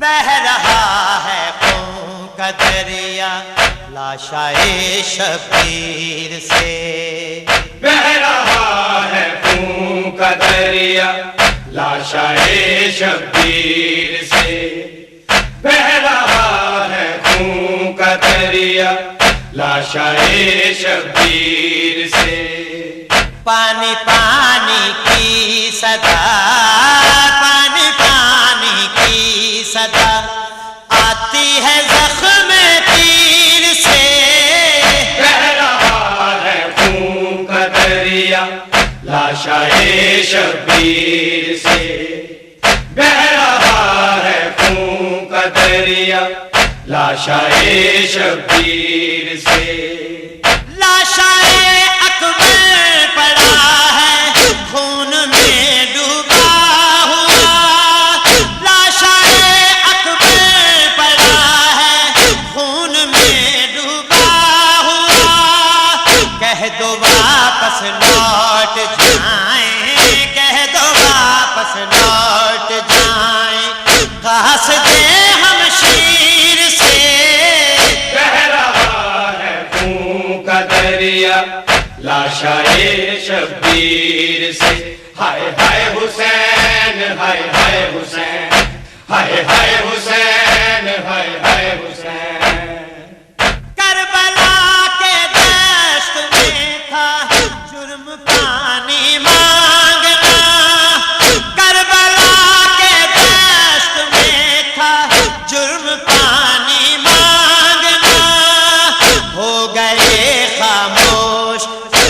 بہ رہا ہے خون کا دریا لاشائے شبیر سے۔ بہ رہا ہے خون کا دریا لاشائے شبیر سے۔ بہ رہا ہے خون کا دریا لاشائے شبیر سے۔ پانی پانی کی صدا پانی پانی کی صدا۔ آتی ہے زخم تیر سے۔ ہے خون کا دریا لاشائے شبیر سے۔ رہا ہے خون کا دریا لاشائے شبیر سے۔ لاشائے لاشائے شبیر سے۔ ہائے ہائے حسین، ہائے ہائے حسین۔ ہائے ہائے حسین، ہائے ہائے حسین۔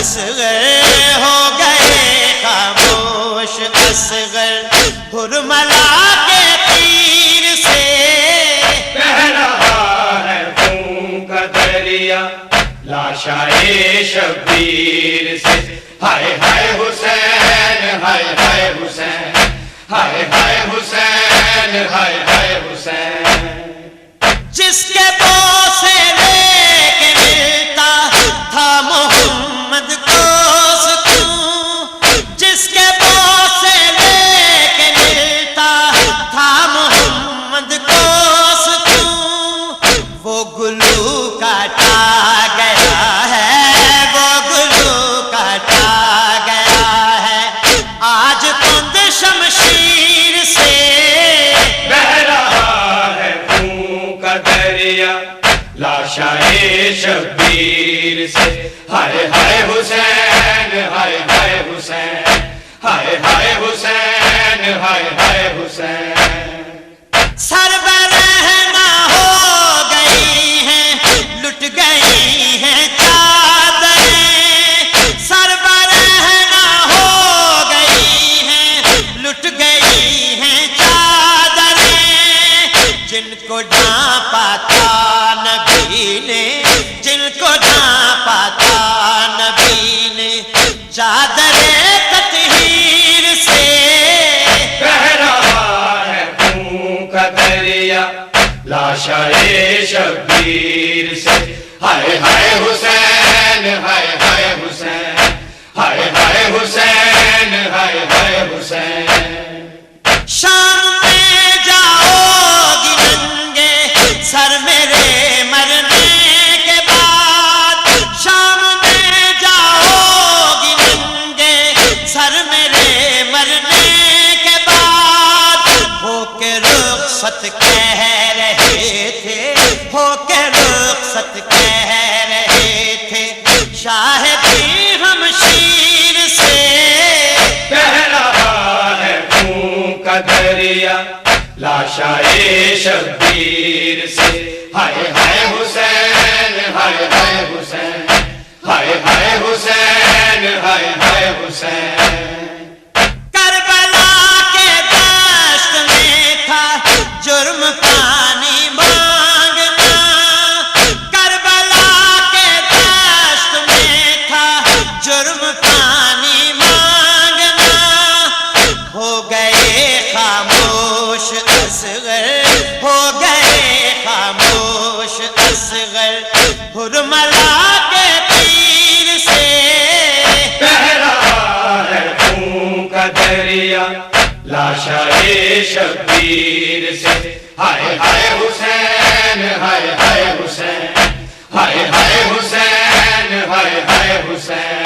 اصغر ہو گئے خاموش اصغر گرملا کے تیر سے۔ بہ رہا ہے خون کا دریا لاشائے شبیر سے۔ ہائے ہائے حسین ہائے ہائے حسین ہائے ہائے حسین ہائے ہائے حسین۔ جس کے بو دریا لاشائے شبیر سے۔ ہائے ہائے حسین، ہائے ہائے حسین۔ ہائے ہائے حسین، ہائے ہائے حسین۔ لاشائے شبیر سے۔ ہائے ہائے حسین ہائے ہائے حسین ہائے شاہ شبیر سے۔ ہائے ہائے حسین۔ تیر سے۔ ہائے ہائے حسین ہائے ہائے حسین۔ ہائے ہائے حسین ہائے ہائے حسین۔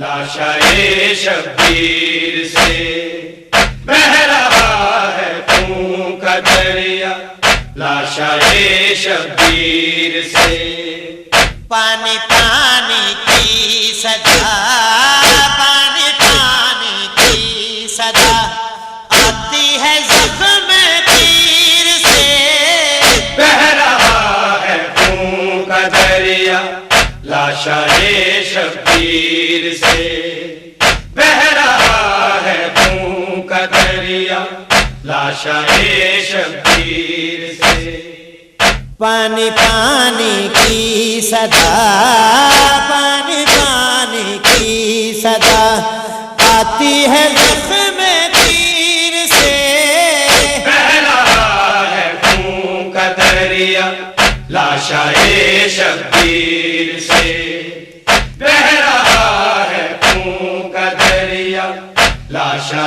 لاشا شبیر سے بہ رہا ہے خون کا دریا۔ لاشا شبیر سے۔ پانی پانی کی سدا پانی پانی کی سدا آتی ہے زخم تیر سے۔ بہ رہا ہے خون کا دریا۔ لاشا شبیر سے بہ رہا ہے خون کا دریا۔ لاشا شبیر سے۔ پانی پانی کی صدا، پانی پانی کی صدا۔ آتی ہے لاشا شبیر سے بہ رہا ہے خون کا دریا لاشا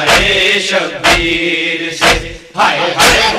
شبیر سے۔ ہائے ہائے